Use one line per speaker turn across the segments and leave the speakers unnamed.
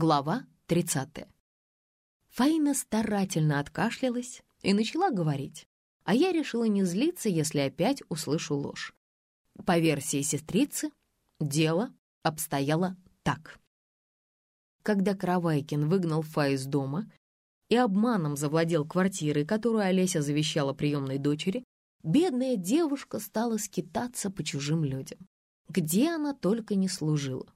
Глава 30. Фаина старательно откашлялась и начала говорить, а я решила не злиться, если опять услышу ложь. По версии сестрицы, дело обстояло так. Когда Каравайкин выгнал Фа из дома и обманом завладел квартирой, которую Олеся завещала приемной дочери, бедная девушка стала скитаться по чужим людям. Где она только не служила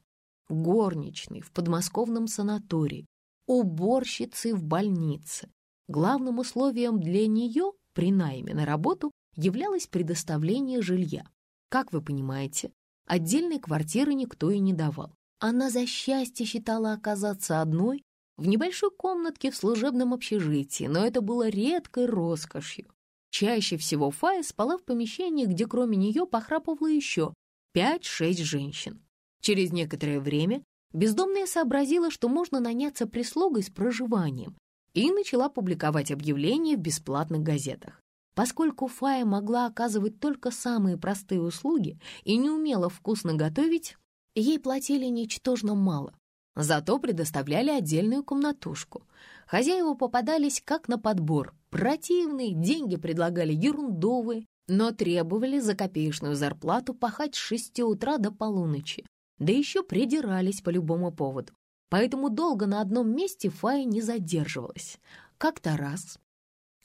горничной в подмосковном санатории, уборщицей в больнице. Главным условием для нее при найме на работу являлось предоставление жилья. Как вы понимаете, отдельной квартиры никто и не давал. Она за счастье считала оказаться одной в небольшой комнатке в служебном общежитии, но это было редкой роскошью. Чаще всего Фая спала в помещении, где кроме нее похрапывало еще 5-6 женщин. Через некоторое время бездомная сообразила, что можно наняться прислугой с проживанием, и начала публиковать объявления в бесплатных газетах. Поскольку Фая могла оказывать только самые простые услуги и не умела вкусно готовить, ей платили ничтожно мало. Зато предоставляли отдельную комнатушку. Хозяева попадались как на подбор. Противные, деньги предлагали ерундовые, но требовали за копеечную зарплату пахать с шести утра до полуночи да еще придирались по любому поводу. Поэтому долго на одном месте Фая не задерживалась. Как-то раз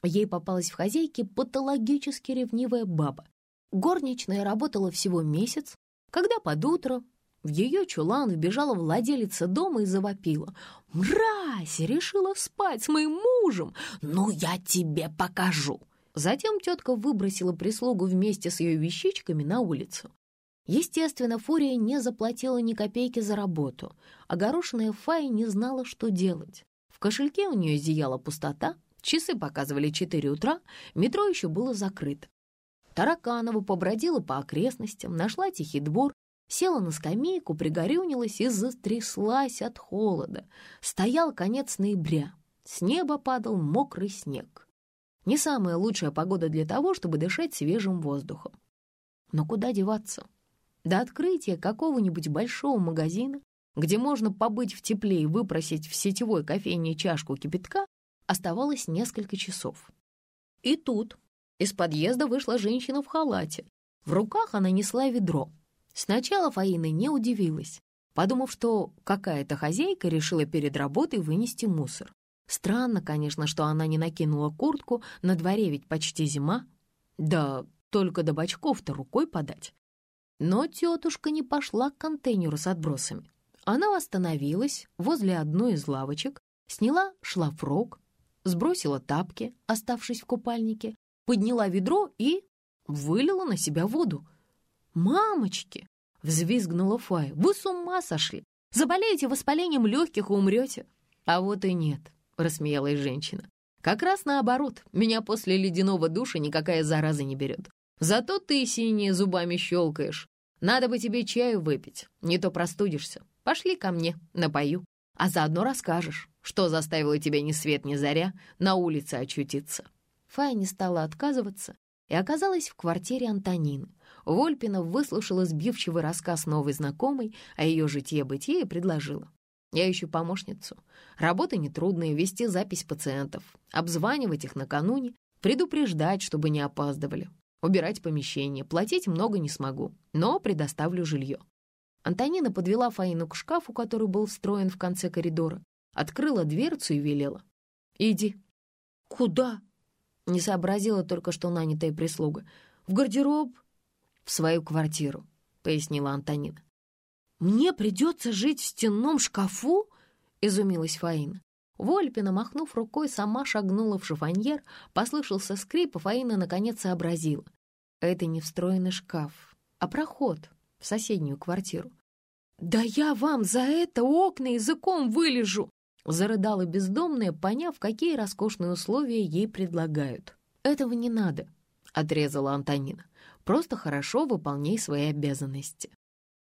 ей попалась в хозяйке патологически ревнивая баба. Горничная работала всего месяц, когда под утро в ее чулан вбежала владелица дома и завопила. «Мразь! Решила спать с моим мужем! Ну, я тебе покажу!» Затем тетка выбросила прислугу вместе с ее вещичками на улицу. Естественно, Фурия не заплатила ни копейки за работу. Огорошенная Фая не знала, что делать. В кошельке у нее зияла пустота, часы показывали 4 утра, метро еще было закрыто. Тараканова побродила по окрестностям, нашла тихий двор, села на скамейку, пригорюнилась и застряслась от холода. Стоял конец ноября, с неба падал мокрый снег. Не самая лучшая погода для того, чтобы дышать свежим воздухом. Но куда деваться? До открытия какого-нибудь большого магазина, где можно побыть в тепле и выпросить в сетевой кофейне чашку кипятка, оставалось несколько часов. И тут из подъезда вышла женщина в халате. В руках она несла ведро. Сначала Фаина не удивилась, подумав, что какая-то хозяйка решила перед работой вынести мусор. Странно, конечно, что она не накинула куртку, на дворе ведь почти зима. Да только до бочков-то рукой подать. Но тетушка не пошла к контейнеру с отбросами. Она остановилась возле одной из лавочек, сняла шлафрок, сбросила тапки, оставшись в купальнике, подняла ведро и вылила на себя воду. «Мамочки!» — взвизгнула Фая. «Вы с ума сошли! Заболеете воспалением легких и умрете!» «А вот и нет», — рассмеялась женщина. «Как раз наоборот, меня после ледяного душа никакая зараза не берет. Зато ты синие зубами щелкаешь. Надо бы тебе чаю выпить, не то простудишься. Пошли ко мне, напою. А заодно расскажешь, что заставило тебя ни свет ни заря на улице очутиться». Фая не стала отказываться и оказалась в квартире Антонины. Вольпина выслушала сбивчивый рассказ новой знакомой о ее житье-бытие и предложила. «Я ищу помощницу. Работа нетрудная, вести запись пациентов, обзванивать их накануне, предупреждать, чтобы не опаздывали убирать помещение, платить много не смогу, но предоставлю жилье. Антонина подвела Фаину к шкафу, который был встроен в конце коридора, открыла дверцу и велела. «Иди». «Куда?» — не сообразила только что нанятая прислуга. «В гардероб?» «В свою квартиру», — пояснила Антонина. «Мне придется жить в стенном шкафу?» — изумилась Фаина. Вольпина, махнув рукой, сама шагнула в шифоньер, послышался скрип, и Фаина наконец сообразила. Это не встроенный шкаф, а проход в соседнюю квартиру. «Да я вам за это окна языком вылежу!» Зарыдала бездомная, поняв, какие роскошные условия ей предлагают. «Этого не надо», — отрезала Антонина. «Просто хорошо выполняй свои обязанности».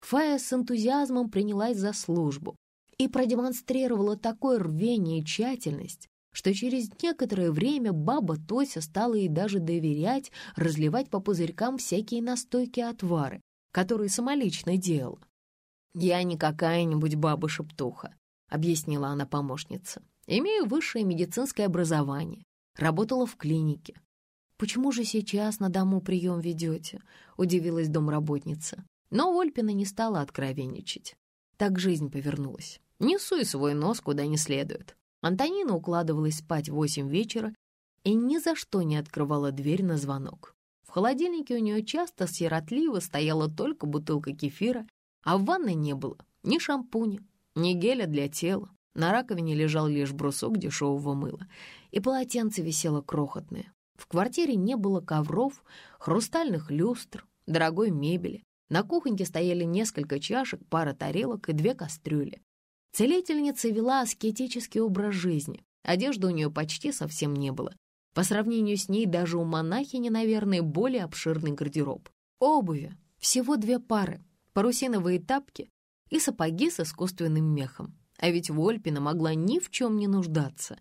Фая с энтузиазмом принялась за службу и продемонстрировала такое рвение и тщательность, что через некоторое время баба Тося стала ей даже доверять разливать по пузырькам всякие настойки отвары, которые самолично делала. «Я не какая-нибудь баба-шептуха», — объяснила она помощнице. «Имею высшее медицинское образование. Работала в клинике. «Почему же сейчас на дому прием ведете?» — удивилась домработница. Но Вольпина не стала откровенничать. Так жизнь повернулась. Не суй свой нос куда не следует. Антонина укладывалась спать в восемь вечера и ни за что не открывала дверь на звонок. В холодильнике у нее часто сиротливо стояла только бутылка кефира, а в ванной не было ни шампуня, ни геля для тела. На раковине лежал лишь брусок дешевого мыла, и полотенце висело крохотное. В квартире не было ковров, хрустальных люстр, дорогой мебели. На кухоньке стояли несколько чашек, пара тарелок и две кастрюли. Целительница вела аскетический образ жизни. Одежды у нее почти совсем не было. По сравнению с ней даже у монахини, наверное, более обширный гардероб. Обуви всего две пары, парусиновые тапки и сапоги с искусственным мехом. А ведь Вольпина могла ни в чем не нуждаться.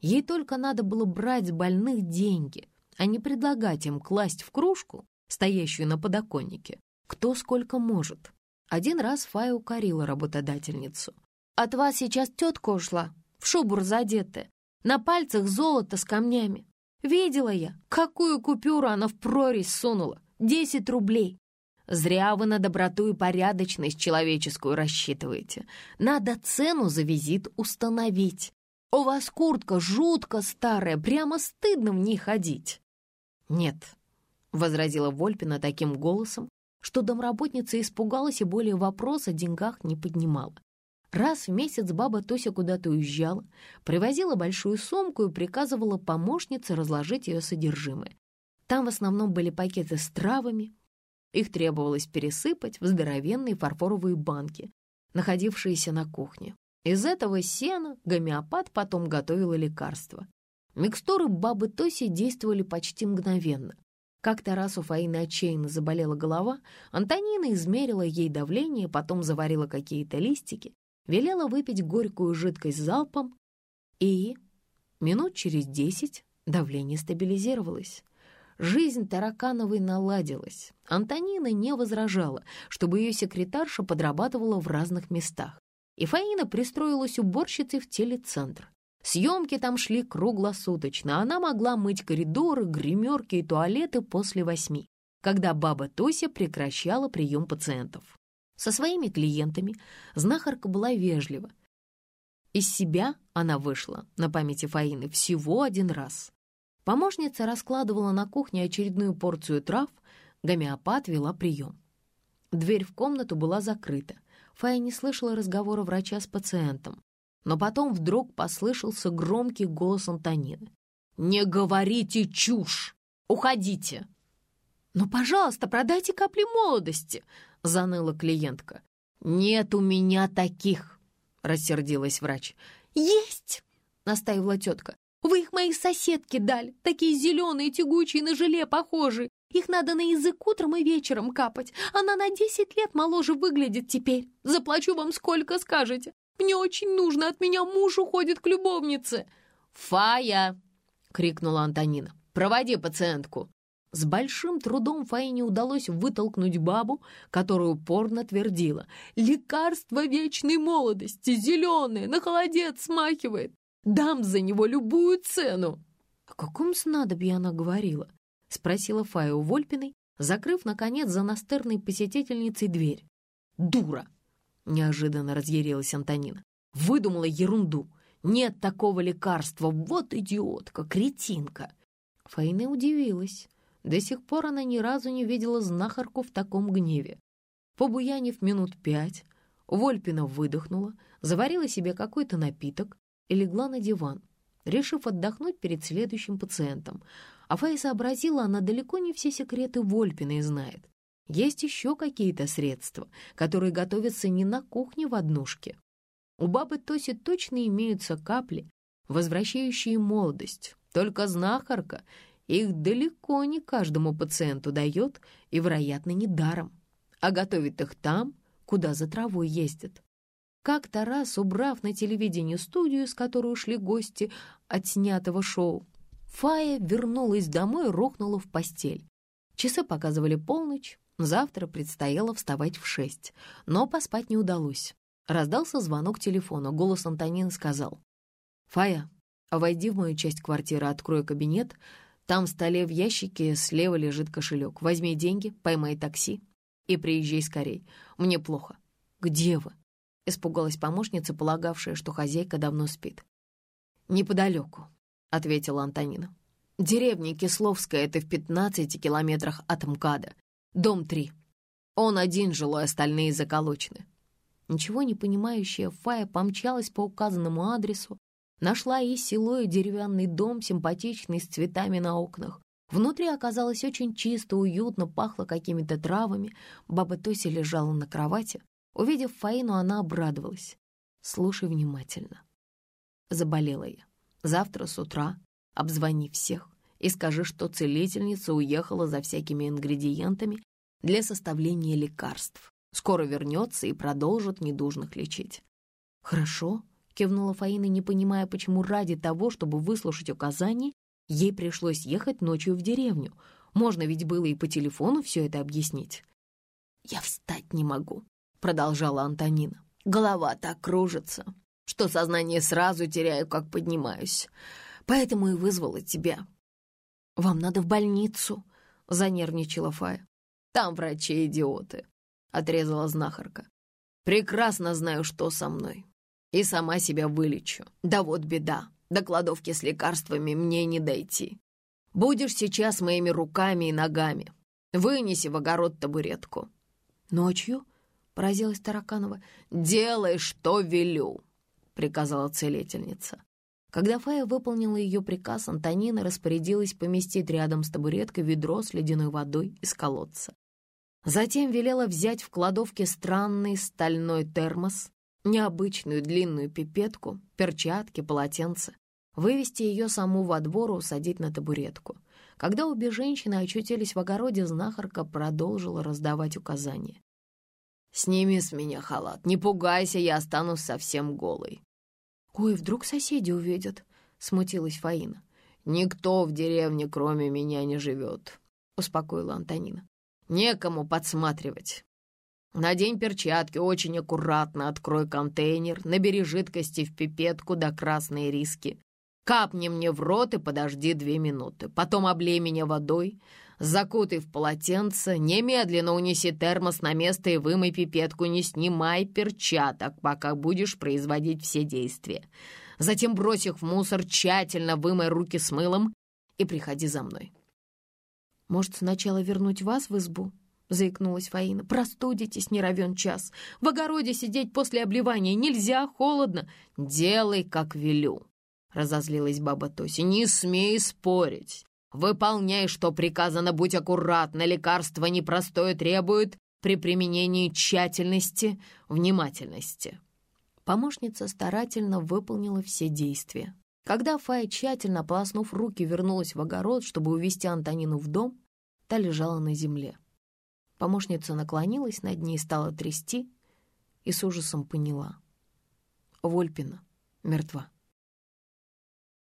Ей только надо было брать с больных деньги, а не предлагать им класть в кружку, стоящую на подоконнике, кто сколько может. Один раз Фая укорила работодательницу. «От вас сейчас тетка ушла, в шубу разодетая, на пальцах золото с камнями. Видела я, какую купюру она в прорезь сунула. Десять рублей. Зря вы на доброту и порядочность человеческую рассчитываете. Надо цену за визит установить. У вас куртка жутко старая, прямо стыдно в ней ходить». «Нет», — возразила Вольпина таким голосом, что домработница испугалась и более вопрос о деньгах не поднимала. Раз в месяц баба Тося куда-то уезжала, привозила большую сумку и приказывала помощнице разложить ее содержимое. Там в основном были пакеты с травами. Их требовалось пересыпать в здоровенные фарфоровые банки, находившиеся на кухне. Из этого сена гомеопат потом готовила лекарства. Микстуры бабы Тоси действовали почти мгновенно. Как-то раз у Фаины отчаянно заболела голова, Антонина измерила ей давление, потом заварила какие-то листики, велела выпить горькую жидкость залпом, и минут через десять давление стабилизировалось. Жизнь Таракановой наладилась. Антонина не возражала, чтобы ее секретарша подрабатывала в разных местах и Фаина пристроилась уборщицей в телецентр. Съемки там шли круглосуточно, она могла мыть коридоры, гримерки и туалеты после восьми, когда баба Тося прекращала прием пациентов. Со своими клиентами знахарка была вежлива. Из себя она вышла, на памяти Фаины, всего один раз. Помощница раскладывала на кухне очередную порцию трав, гомеопат вела прием. Дверь в комнату была закрыта. Фая не слышала разговора врача с пациентом. Но потом вдруг послышался громкий голос Антонины. «Не говорите чушь! Уходите!» «Ну, пожалуйста, продайте капли молодости!» — заныла клиентка. «Нет у меня таких!» — рассердилась врач. «Есть!» — настаивала тетка. «Вы их моей соседке дали, такие зеленые, тягучие, на желе похожие. Их надо на язык утром и вечером капать. Она на десять лет моложе выглядит теперь. Заплачу вам сколько скажете. Мне очень нужно, от меня муж уходит к любовнице». «Фая!» — крикнула Антонина. «Проводи пациентку». С большим трудом Фаине удалось вытолкнуть бабу, которая упорно твердила. «Лекарство вечной молодости, зеленое, на холодец смахивает. Дам за него любую цену». О каком снадобье она говорила? — спросила Фая у Вольпиной, закрыв, наконец, за настырной посетительницей дверь. «Дура!» — неожиданно разъярилась Антонина. «Выдумала ерунду! Нет такого лекарства! Вот идиотка, кретинка!» Фаина удивилась. До сих пор она ни разу не видела знахарку в таком гневе. Побуянив минут пять, Вольпина выдохнула, заварила себе какой-то напиток и легла на диван, решив отдохнуть перед следующим пациентом. А Фая сообразила, она далеко не все секреты Вольпиной знает. Есть еще какие-то средства, которые готовятся не на кухне в однушке. У бабы Тоси точно имеются капли, возвращающие молодость. Только знахарка их далеко не каждому пациенту дает и, вероятно, не даром. А готовит их там, куда за травой ездят. Как-то раз, убрав на телевидении студию, с которой ушли гости от снятого шоу, Фая вернулась домой и рухнула в постель. Часы показывали полночь, завтра предстояло вставать в шесть, но поспать не удалось. Раздался звонок телефона. Голос Антонины сказал. «Фая, войди в мою часть квартиры, открой кабинет. Там в столе в ящике слева лежит кошелек. Возьми деньги, поймай такси и приезжай скорей. Мне плохо». «Где вы?» — испугалась помощница, полагавшая, что хозяйка давно спит. «Неподалеку», — ответила Антонина. «Деревня Кисловская — это в 15 километрах от МКАДа. Дом 3. Он один жилой, остальные заколочены. Ничего не понимающая Фая помчалась по указанному адресу, нашла и село, и деревянный дом, симпатичный, с цветами на окнах. Внутри оказалось очень чисто, уютно, пахло какими-то травами. Баба Тося лежала на кровати. Увидев Фаину, она обрадовалась. «Слушай внимательно». Заболела я. Завтра с утра обзвони всех и скажи, что целительница уехала за всякими ингредиентами для составления лекарств. Скоро вернется и продолжит недужных лечить». «Хорошо», — кивнула Фаина, не понимая, почему ради того, чтобы выслушать указания, ей пришлось ехать ночью в деревню. Можно ведь было и по телефону все это объяснить. «Я встать не могу», — продолжала Антонина. «Голова так кружится, что сознание сразу теряю, как поднимаюсь. Поэтому и вызвала тебя». «Вам надо в больницу», — занервничала Фая. «Там врачи-идиоты отрезала знахарка. «Прекрасно знаю, что со мной. И сама себя вылечу. Да вот беда, до кладовки с лекарствами мне не дойти. Будешь сейчас моими руками и ногами. Вынеси в огород табуретку».
«Ночью?» — поразилась Тараканова.
«Делай, что велю», — приказала целительница. Когда Фая выполнила ее приказ, Антонина распорядилась поместить рядом с табуреткой ведро с ледяной водой из колодца. Затем велела взять в кладовке странный стальной термос, необычную длинную пипетку, перчатки, полотенце, вывести ее саму во двор и усадить на табуретку. Когда обе женщины очутились в огороде, знахарка продолжила раздавать указания. «Сними с меня халат, не пугайся, я останусь совсем голой».
«Ой, вдруг соседи увидят», — смутилась Фаина.
«Никто в деревне, кроме меня, не живет», — успокоила Антонина. Некому подсматривать. Надень перчатки, очень аккуратно открой контейнер, набери жидкости в пипетку до красной риски. Капни мне в рот и подожди две минуты. Потом облей меня водой, закутай в полотенце, немедленно унеси термос на место и вымой пипетку, не снимай перчаток, пока будешь производить все действия. Затем брось их в мусор, тщательно вымой руки с мылом и приходи за мной.
«Может, сначала вернуть вас в избу?» — заикнулась Фаина. «Простудитесь, не равен час. В огороде сидеть после обливания нельзя, холодно.
Делай, как велю», — разозлилась баба Тося. «Не смей спорить. Выполняй, что приказано, будь аккуратна. Лекарство непростое требует при применении тщательности, внимательности». Помощница старательно выполнила все действия. Когда Фая, тщательно ополоснув руки, вернулась в огород, чтобы увести Антонину в дом, та лежала на земле. Помощница наклонилась над ней, стала трясти и с ужасом поняла. Вольпина мертва.